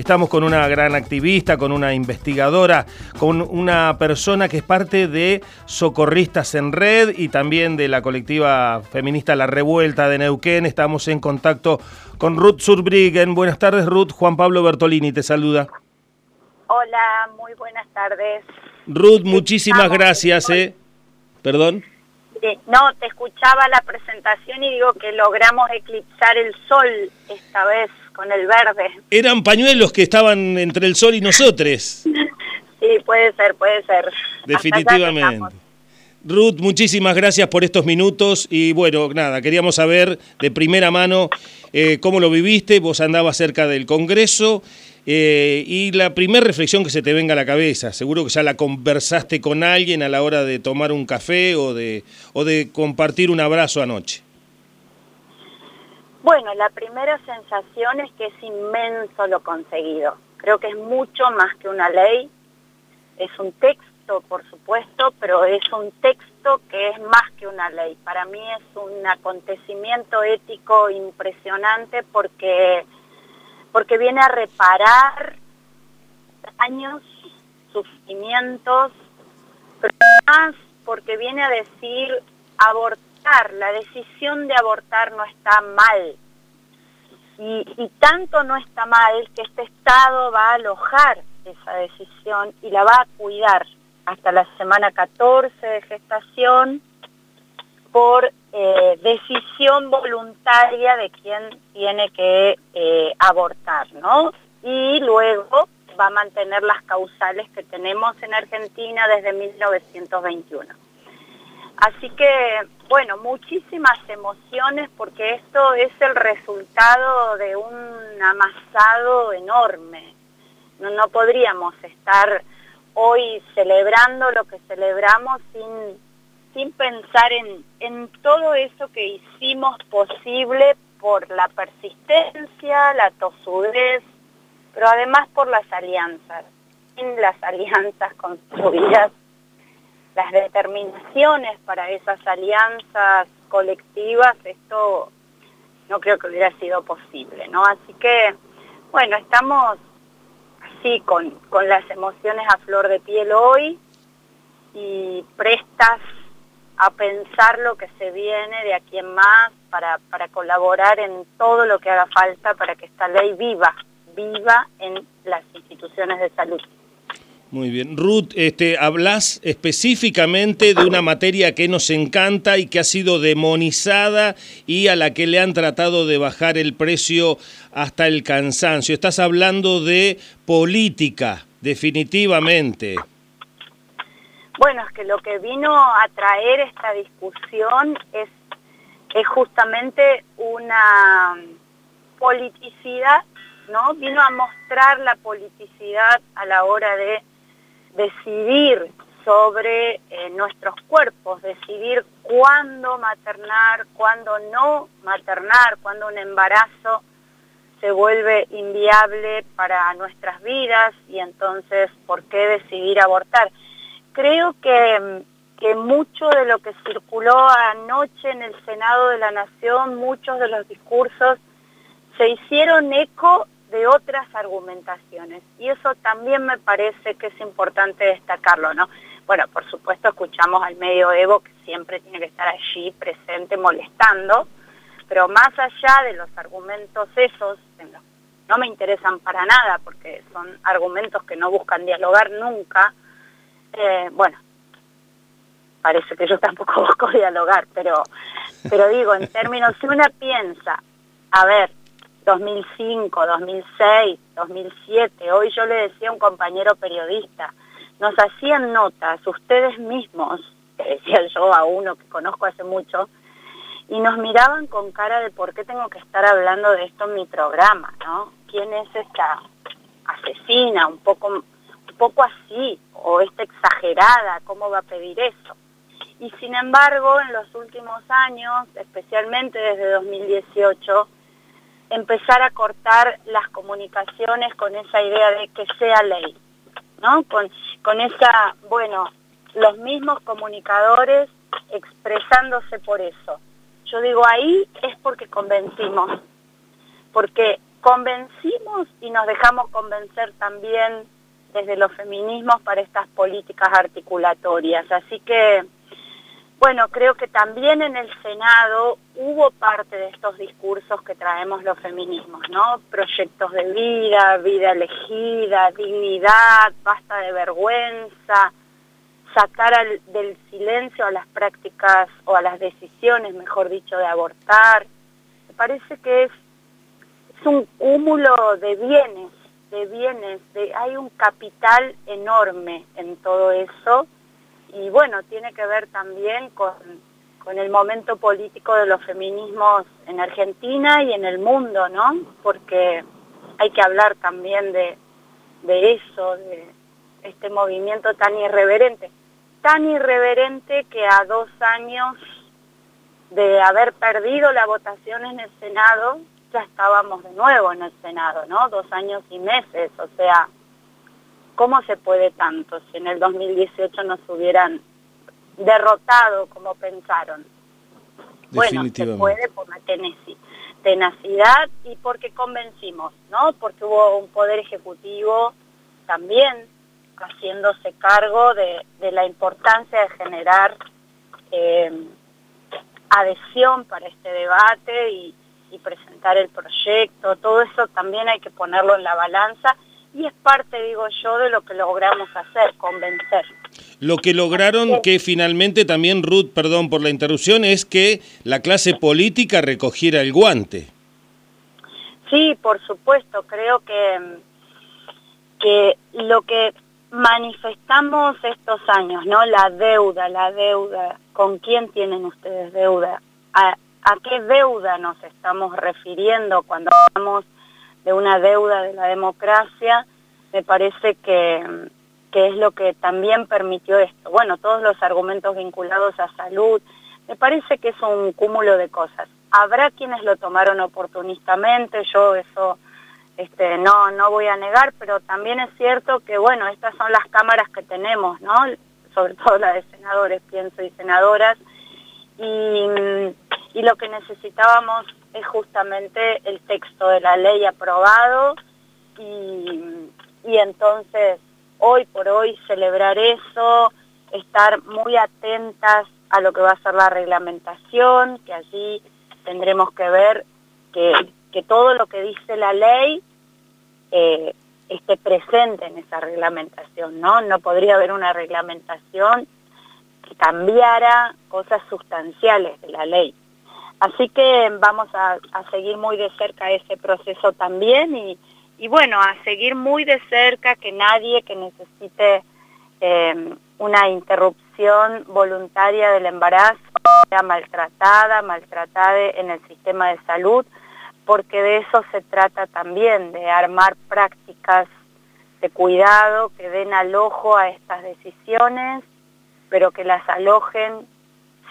Estamos con una gran activista, con una investigadora, con una persona que es parte de Socorristas en Red y también de la colectiva feminista La Revuelta de Neuquén. Estamos en contacto con Ruth Surbriggen. Buenas tardes, Ruth. Juan Pablo Bertolini te saluda. Hola, muy buenas tardes. Ruth, muchísimas gracias. Eh. Perdón. No, te escuchaba la presentación y digo que logramos eclipsar el sol esta vez con el verde. Eran pañuelos que estaban entre el sol y nosotros. sí, puede ser, puede ser. Definitivamente. Ruth, muchísimas gracias por estos minutos y bueno, nada, queríamos saber de primera mano eh, cómo lo viviste, vos andabas cerca del Congreso eh, y la primera reflexión que se te venga a la cabeza, seguro que ya la conversaste con alguien a la hora de tomar un café o de, o de compartir un abrazo anoche. Bueno, la primera sensación es que es inmenso lo conseguido. Creo que es mucho más que una ley. Es un texto, por supuesto, pero es un texto que es más que una ley. Para mí es un acontecimiento ético impresionante porque, porque viene a reparar daños, sufrimientos, pero más porque viene a decir abortar la decisión de abortar no está mal. Y, tanto no está mal que este Estado va a alojar esa decisión y la va a cuidar hasta la semana 14 de gestación por eh, decisión voluntaria de quien tiene que eh, abortar, ¿no? Y luego va a mantener las causales que tenemos en Argentina desde 1921. Así que, bueno, muchísimas emociones porque esto es el resultado de un amasado enorme. No, podríamos estar hoy celebrando lo que celebramos sin, sin pensar en, en todo eso que hicimos posible por la persistencia, la tosudez, pero además por las alianzas. Sin las alianzas construidas las determinaciones para esas alianzas colectivas, esto no creo que hubiera sido posible, ¿no? Así que, bueno, estamos así con, con las emociones a flor de piel hoy y prestas a pensar lo que se viene de aquí en más para, para colaborar en todo lo que haga falta para que esta ley viva, viva en las instituciones de salud. Muy bien. Ruth, este, hablas específicamente de una materia que nos encanta y que ha sido demonizada y a la que le han tratado de bajar el precio hasta el cansancio. Estás hablando de política, definitivamente. Bueno, es que lo que vino a traer esta discusión es, es justamente una politicidad, ¿no? Vino a mostrar la politicidad a la hora de decidir sobre eh, nuestros cuerpos, decidir cuándo maternar, cuándo no maternar, cuándo un embarazo se vuelve inviable para nuestras vidas y entonces por qué decidir abortar. Creo que, que mucho de lo que circuló anoche en el Senado de la Nación, muchos de los discursos se hicieron eco de otras argumentaciones. Y eso también me parece que es importante destacarlo, ¿no? Bueno, por supuesto escuchamos al medio Evo que siempre tiene que estar allí presente molestando, pero más allá de los argumentos esos, no me interesan para nada porque son argumentos que no buscan dialogar nunca, eh, bueno, parece que yo tampoco busco dialogar, pero, pero digo, en términos, si una piensa, a ver, 2005, 2006, 2007. Hoy yo le decía a un compañero periodista, nos hacían notas ustedes mismos, que decía yo a uno que conozco hace mucho, y nos miraban con cara de por qué tengo que estar hablando de esto en mi programa, ¿no? ¿Quién es esta asesina? Un poco, un poco así, o esta exagerada, ¿cómo va a pedir eso? Y sin embargo, en los últimos años, especialmente desde 2018, empezar a cortar las comunicaciones con esa idea de que sea ley, ¿no? Con, con esa, bueno, los mismos comunicadores expresándose por eso. Yo digo, ahí es porque convencimos, porque convencimos y nos dejamos convencer también desde los feminismos para estas políticas articulatorias. Así que, bueno, creo que también en el Senado hubo parte de estos discursos que traemos los feminismos, ¿no? Proyectos de vida, vida elegida, dignidad, basta de vergüenza, sacar del silencio a las prácticas o a las decisiones, mejor dicho, de abortar. Me parece que es, es un cúmulo de bienes, de bienes, de, hay un capital enorme en todo eso y bueno, tiene que ver también con, con el momento político de los feminismos en Argentina y en el mundo, ¿no? Porque hay que hablar también de, de eso, de este movimiento tan irreverente tan irreverente que a dos años de haber perdido la votación en el Senado, ya estábamos de nuevo en el Senado, ¿no? Dos años y meses, o sea, ¿cómo se puede tanto si en el 2018 nos hubieran derrotado como pensaron? Bueno, se puede por la tenacidad y porque convencimos, ¿no? Porque hubo un poder ejecutivo también haciéndose cargo de, la importancia de generar eh, adhesión para este debate y, presentar el proyecto, todo eso también hay que ponerlo en la balanza y es parte, digo yo, de lo que logramos hacer, convencer. Lo que lograron que finalmente también, Ruth, perdón por la interrupción, es que la clase política recogiera el guante. Sí, por supuesto, creo que, que lo que manifestamos estos años, ¿no? La deuda, la deuda. ¿Con quién tienen ustedes deuda? ¿A, qué deuda nos estamos refiriendo cuando hablamos de una deuda de la democracia? Me parece que, que es lo que también permitió esto. Bueno, todos los argumentos vinculados a salud, me parece que es un cúmulo de cosas. Habrá quienes lo tomaron oportunistamente, yo eso este, no, no voy a negar, pero también es cierto que, bueno, estas son las cámaras que tenemos, ¿no? Sobre todo la de senadores, pienso, y senadoras, y, y lo que necesitábamos es justamente el texto de la ley aprobado y, y entonces hoy por hoy celebrar eso, estar muy atentas a lo que va a ser la reglamentación, que allí tendremos que ver que que todo lo que dice la ley eh, esté presente en esa reglamentación, ¿no? No podría haber una reglamentación que cambiara cosas sustanciales de la ley. Así que vamos a, seguir muy de cerca ese proceso también y, bueno, a seguir muy de cerca que nadie que necesite eh, una interrupción voluntaria del embarazo sea maltratada, maltratada en el sistema de salud, porque de eso se trata también, de armar prácticas de cuidado que den alojo a estas decisiones, pero que las alojen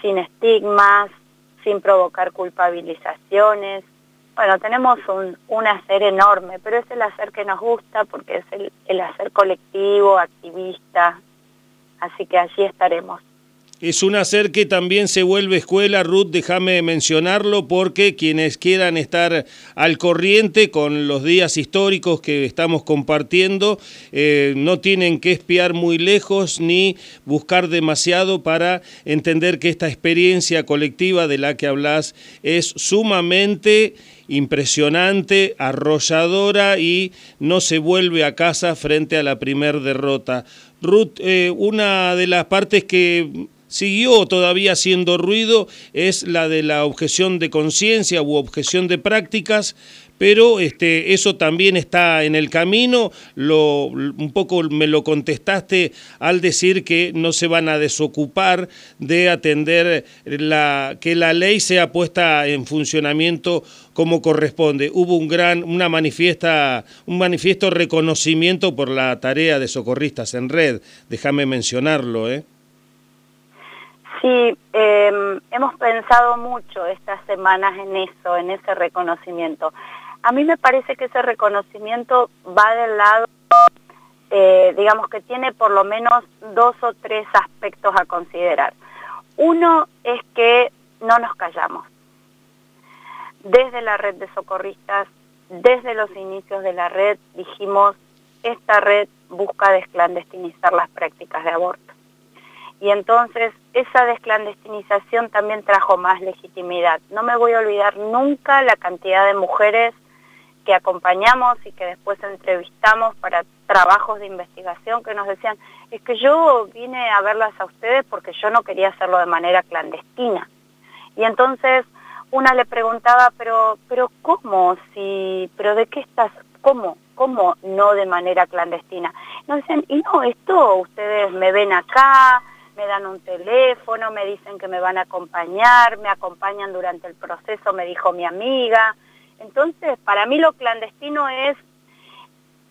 sin estigmas, sin provocar culpabilizaciones. Bueno, tenemos un, un hacer enorme, pero es el hacer que nos gusta porque es el, el hacer colectivo, activista, así que allí estaremos. Es un hacer que también se vuelve escuela, Ruth, déjame mencionarlo, porque quienes quieran estar al corriente con los días históricos que estamos compartiendo, eh, no tienen que espiar muy lejos ni buscar demasiado para entender que esta experiencia colectiva de la que hablas es sumamente impresionante, arrolladora y no se vuelve a casa frente a la primer derrota. Ruth, eh, una de las partes que siguió todavía haciendo ruido es la de la objeción de conciencia u objeción de prácticas, pero este, eso también está en el camino. Lo, un poco me lo contestaste al decir que no se van a desocupar de atender la, que la ley sea puesta en funcionamiento como corresponde. Hubo un gran, una manifiesta, un manifiesto reconocimiento por la tarea de socorristas en red. Déjame mencionarlo, ¿eh? Sí, em, hemos pensado mucho estas semanas en eso, en ese reconocimiento. A mí me parece que ese reconocimiento va del lado, eh, digamos que tiene por lo menos dos o tres aspectos a considerar. Uno es que no nos callamos. Desde la red de socorristas desde los inicios de la red dijimos, esta red busca desclandestinizar las prácticas de aborto. Y entonces esa desclandestinización también trajo más legitimidad. No me voy a olvidar nunca la cantidad de mujeres que acompañamos y que después entrevistamos para trabajos de investigación que nos decían, es que yo vine a verlas a ustedes porque yo no quería hacerlo de manera clandestina. Y entonces una le preguntaba, pero, pero ¿cómo? Si, pero ¿de qué estás? ¿Cómo? ¿Cómo no de manera clandestina? Nos dicen, y no, esto ustedes me ven acá, me dan un teléfono, me dicen que me van a acompañar, me acompañan durante el proceso, me dijo mi amiga. Entonces, para mí lo clandestino es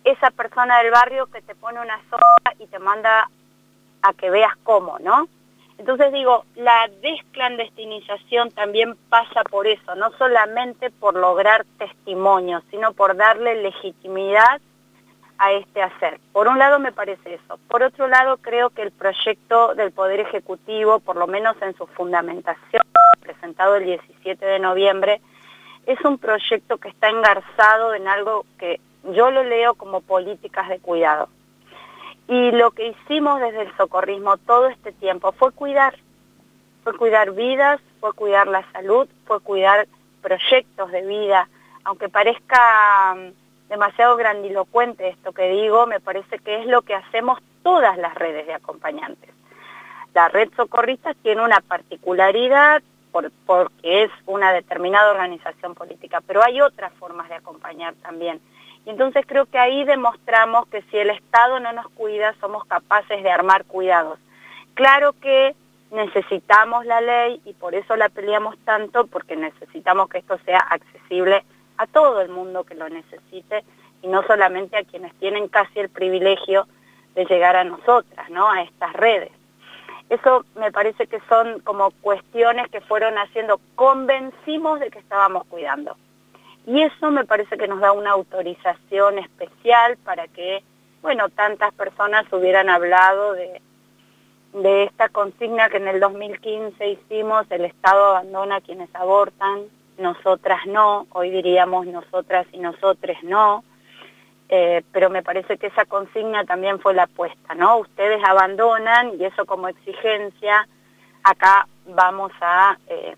esa persona del barrio que te pone una soga y te manda a que veas cómo, ¿no? Entonces digo, la desclandestinización también pasa por eso, no solamente por lograr testimonios, sino por darle legitimidad a este hacer. Por un lado me parece eso. Por otro lado creo que el proyecto del Poder Ejecutivo, por lo menos en su fundamentación, presentado el 17 de noviembre, es un proyecto que está engarzado en algo que yo lo leo como políticas de cuidado. Y lo que hicimos desde el socorrismo todo este tiempo fue cuidar, fue cuidar vidas, fue cuidar la salud, fue cuidar proyectos de vida. Aunque parezca mm, demasiado grandilocuente esto que digo, me parece que es lo que hacemos todas las redes de acompañantes. La red socorrista tiene una particularidad porque es una determinada organización política, pero hay otras formas de acompañar también. Y entonces creo que ahí demostramos que si el Estado no nos cuida, somos capaces de armar cuidados. Claro que necesitamos la ley y por eso la peleamos tanto, porque necesitamos que esto sea accesible a todo el mundo que lo necesite y no solamente a quienes tienen casi el privilegio de llegar a nosotras, ¿no? a estas redes. Eso me parece que son como cuestiones que fueron haciendo, convencimos de que estábamos cuidando. Y eso me parece que nos da una autorización especial para que, bueno, tantas personas hubieran hablado de, de esta consigna que en el 2015 hicimos, el Estado abandona a quienes abortan, nosotras no, hoy diríamos nosotras y nosotres no, eh, pero me parece que esa consigna también fue la apuesta, ¿no? Ustedes abandonan y eso como exigencia, acá vamos a... Eh,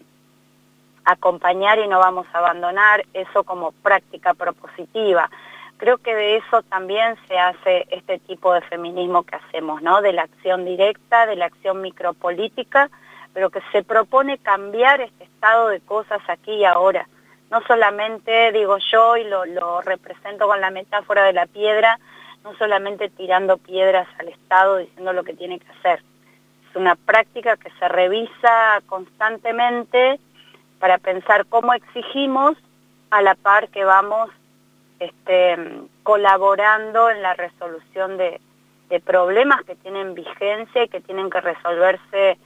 acompañar y no vamos a abandonar, eso como práctica propositiva. Creo que de eso también se hace este tipo de feminismo que hacemos, ¿no? De la acción directa, de la acción micropolítica, pero que se propone cambiar este estado de cosas aquí y ahora. No solamente, digo yo, y lo, represento con la metáfora de la piedra, no solamente tirando piedras al Estado diciendo lo que tiene que hacer. Es una práctica que se revisa constantemente para pensar cómo exigimos a la par que vamos este, colaborando en la resolución de, problemas que tienen vigencia y que tienen que resolverse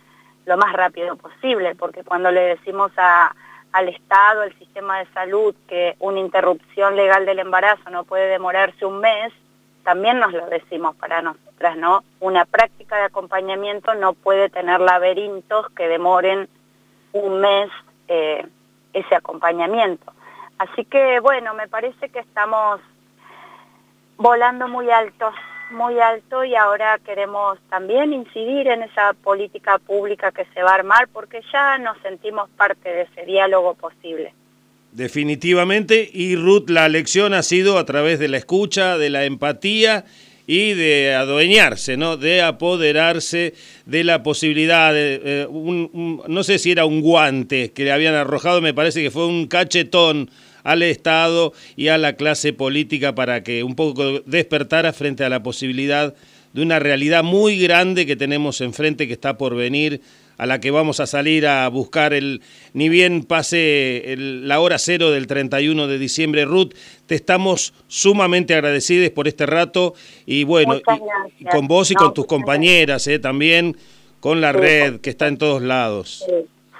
lo más rápido posible, porque cuando le decimos al Estado, al sistema de salud, que una interrupción legal del embarazo no puede demorarse un mes, también nos lo decimos para nosotras, ¿no? Una práctica de acompañamiento no puede tener laberintos que demoren un mes eh, ese acompañamiento. Así que bueno, me parece que estamos volando muy alto, muy alto y ahora queremos también incidir en esa política pública que se va a armar porque ya nos sentimos parte de ese diálogo posible. Definitivamente, y Ruth, la lección ha sido a través de la escucha, de la empatía y de adueñarse, ¿no? de apoderarse de la posibilidad, de, eh, no sé si era un guante que le habían arrojado, me parece que fue un cachetón al Estado y a la clase política para que un poco despertara frente a la posibilidad de una realidad muy grande que tenemos enfrente, que está por venir, a la que vamos a salir a buscar el, ni bien pase la hora cero del 31 de diciembre. Ruth, te estamos sumamente agradecidos por este rato y bueno, con vos y con tus compañeras eh, también, con la red que está en todos lados.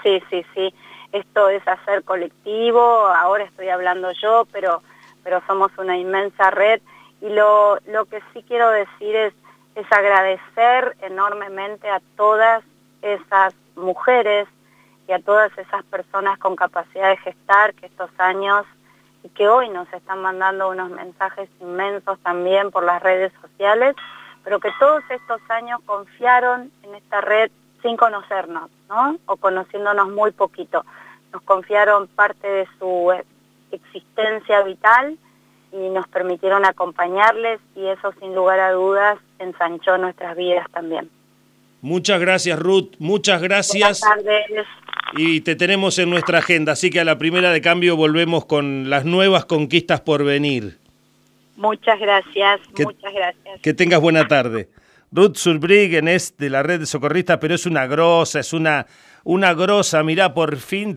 Sí, sí, sí. Esto es hacer colectivo, ahora estoy hablando yo, pero, pero somos una inmensa red. Y lo, lo que sí quiero decir es, es agradecer enormemente a todas esas mujeres y a todas esas personas con capacidad de gestar que estos años y que hoy nos están mandando unos mensajes inmensos también por las redes sociales, pero que todos estos años confiaron en esta red sin conocernos, ¿no? O conociéndonos muy poquito. Nos confiaron parte de su existencia vital y nos permitieron acompañarles y eso sin lugar a dudas ensanchó nuestras vidas también. Muchas gracias Ruth, muchas gracias. Buenas tardes. Y te tenemos en nuestra agenda, así que a la primera de cambio volvemos con las nuevas conquistas por venir. Muchas gracias, muchas gracias. Que tengas buena tarde. Ruth Zulbriggen es de la red de socorristas, pero es una grosa, es una, una grosa, mirá, por fin... Te